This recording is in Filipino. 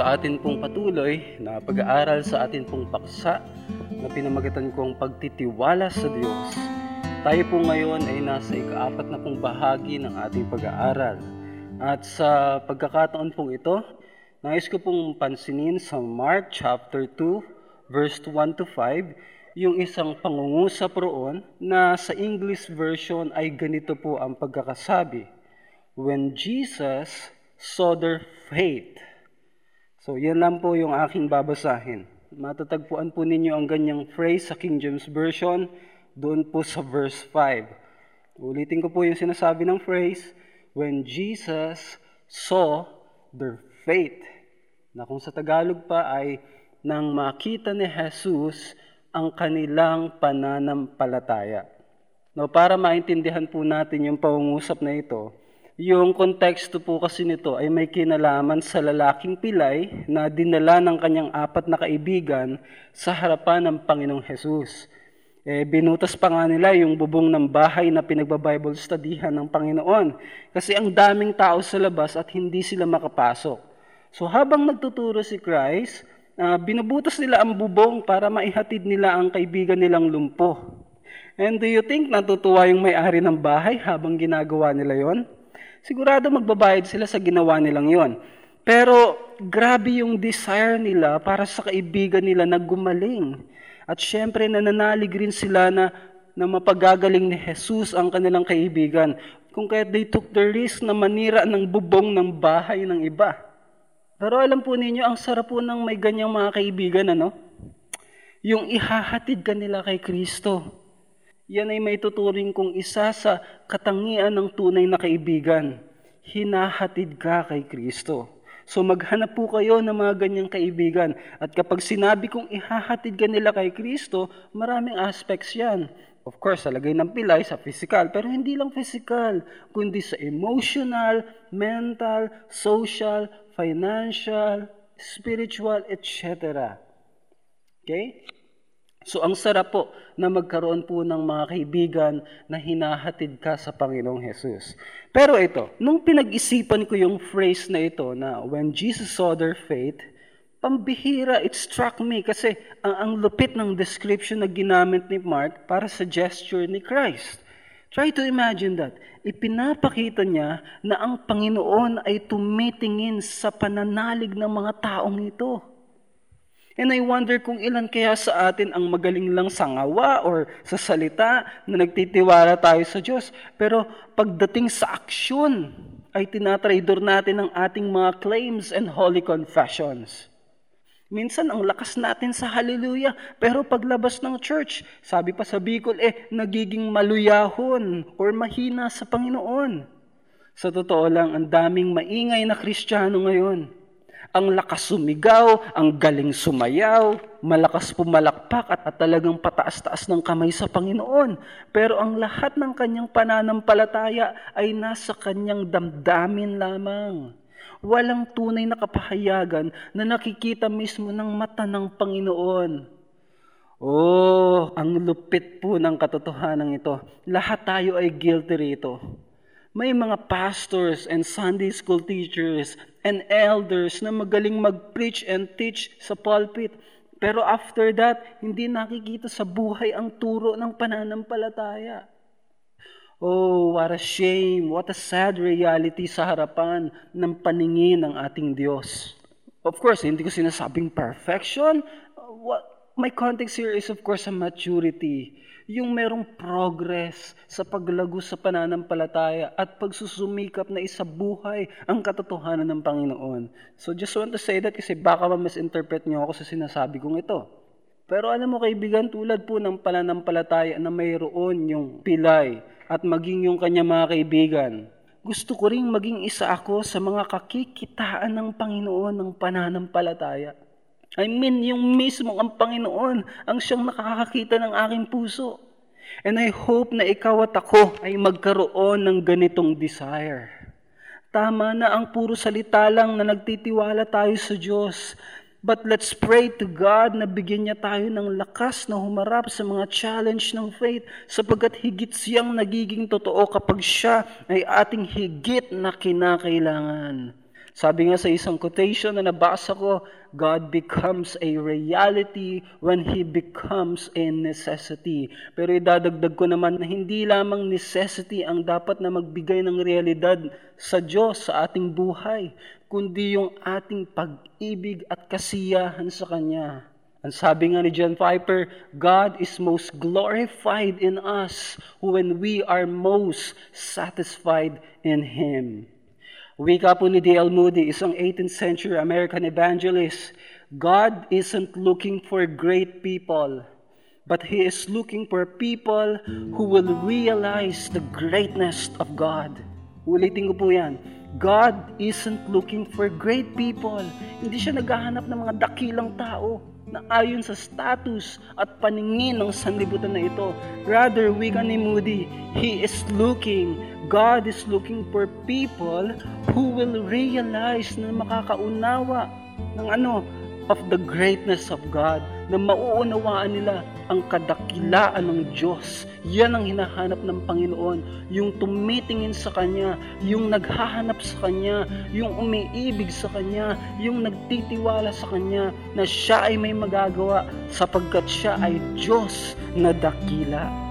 sa atin pong patuloy na pag-aaral sa atin pong paksa na pinamagatan kong pagtitiwala sa Diyos. Tayo po ngayon ay nasa ikaapat na pong bahagi ng ating pag-aaral. At sa pagkakataon pong ito, nais ko pong pansinin sa Mark chapter 2, verse 1 to 5, yung isang pangungusap roon na sa English version ay ganito po ang pagkakasabi. When Jesus saw their faith, So, yan lang po yung aking babasahin. Matatagpuan po ninyo ang ganyang phrase sa King James Version doon po sa verse 5. Ulitin ko po yung sinasabi ng phrase, When Jesus saw their faith. Na kung sa Tagalog pa ay nang makita ni Jesus ang kanilang pananampalataya. No, para maintindihan po natin yung pangungusap na ito, yung konteksto po kasi nito ay may kinalaman sa lalaking pilay na dinala ng kanyang apat na kaibigan sa harapan ng Panginoong Hesus. Eh, binutas pa nga nila yung bubong ng bahay na pinagbabible studyhan ng Panginoon. Kasi ang daming tao sa labas at hindi sila makapasok. So habang nagtuturo si Christ, uh, binubutas nila ang bubong para maihatid nila ang kaibigan nilang lumpo. And do you think natutuwa yung may-ari ng bahay habang ginagawa nila yon? Sigurado magbabayad sila sa ginawa nilang yon. Pero grabe yung desire nila para sa kaibigan nila na gumaling. At syempre nananalig rin sila na, na mapagagaling ni Jesus ang kanilang kaibigan. Kung kaya they took the risk na manira ng bubong ng bahay ng iba. Pero alam po ninyo, ang sarap po ng may ganyang mga kaibigan, ano? Yung ihahatid ka nila kay Kristo. Yan ay may tuturing kong isa sa katangian ng tunay na kaibigan. Hinahatid ka kay Kristo. So maghanap po kayo ng mga ganyang kaibigan. At kapag sinabi kong ihahatid ka nila kay Kristo, maraming aspects yan. Of course, sa ng pilay sa physical, pero hindi lang physical, kundi sa emotional, mental, social, financial, spiritual, etc. Okay? So ang sarap po na magkaroon po ng mga kaibigan na hinahatid ka sa Panginoong Hesus. Pero ito, nung pinag-isipan ko yung phrase na ito na when Jesus saw their faith, pambihira, it struck me kasi ang, ang lupit ng description na ginamit ni Mark para sa gesture ni Christ. Try to imagine that. Ipinapakita niya na ang Panginoon ay tumitingin sa pananalig ng mga taong ito. And I wonder kung ilan kaya sa atin ang magaling lang sa ngawa or sa salita na nagtitiwala tayo sa Diyos. Pero pagdating sa aksyon, ay tinatraidor natin ang ating mga claims and holy confessions. Minsan, ang lakas natin sa hallelujah. Pero paglabas ng church, sabi pa sa Bicol, eh, nagiging maluyahon or mahina sa Panginoon. Sa totoo lang, ang daming maingay na Kristiyano ngayon ang lakas sumigaw, ang galing sumayaw, malakas pumalakpak at, at talagang pataas-taas ng kamay sa Panginoon. Pero ang lahat ng kanyang pananampalataya ay nasa kanyang damdamin lamang. Walang tunay na kapahayagan na nakikita mismo ng mata ng Panginoon. Oh, ang lupit po ng katotohanan ito. Lahat tayo ay guilty rito. May mga pastors and Sunday school teachers and elders na magaling mag-preach and teach sa pulpit. Pero after that, hindi nakikita sa buhay ang turo ng pananampalataya. Oh, what a shame, what a sad reality sa harapan ng paningin ng ating Diyos. Of course, hindi ko sinasabing perfection. What, my context here is of course a maturity yung merong progress sa paglago sa pananampalataya at pagsusumikap na isabuhay ang katotohanan ng Panginoon. So just want to say that kasi baka ma-misinterpret niyo ako sa sinasabi kong ito. Pero alam mo kaibigan, tulad po ng pananampalataya na mayroon yung pilay at maging yung kanya mga kaibigan, gusto ko ring maging isa ako sa mga kakikitaan ng Panginoon ng pananampalataya. I mean, yung mismo ang Panginoon ang siyang nakakakita ng aking puso. And I hope na ikaw at ako ay magkaroon ng ganitong desire. Tama na ang puro salita lang na nagtitiwala tayo sa Diyos. But let's pray to God na bigyan niya tayo ng lakas na humarap sa mga challenge ng faith sapagkat higit siyang nagiging totoo kapag siya ay ating higit na kinakailangan. Sabi nga sa isang quotation na nabasa ko, God becomes a reality when He becomes a necessity. Pero idadagdag ko naman na hindi lamang necessity ang dapat na magbigay ng realidad sa Diyos sa ating buhay, kundi yung ating pag-ibig at kasiyahan sa Kanya. Ang sabi nga ni John Piper, God is most glorified in us when we are most satisfied in Him. Wika po ni D.L. Moody, isang 18th century American evangelist, God isn't looking for great people, but He is looking for people who will realize the greatness of God. Ulitin ko po yan. God isn't looking for great people. Hindi siya naghahanap ng mga dakilang tao na ayon sa status at paningin ng sanlibutan na ito. Rather, wika ni Moody, He is looking God is looking for people who will realize na makakaunawa ng ano, of the greatness of God, na mauunawaan nila ang kadakilaan ng Diyos. Yan ang hinahanap ng Panginoon, yung tumitingin sa Kanya, yung naghahanap sa Kanya, yung umiibig sa Kanya, yung nagtitiwala sa Kanya na siya ay may magagawa sapagkat siya ay Diyos na dakila.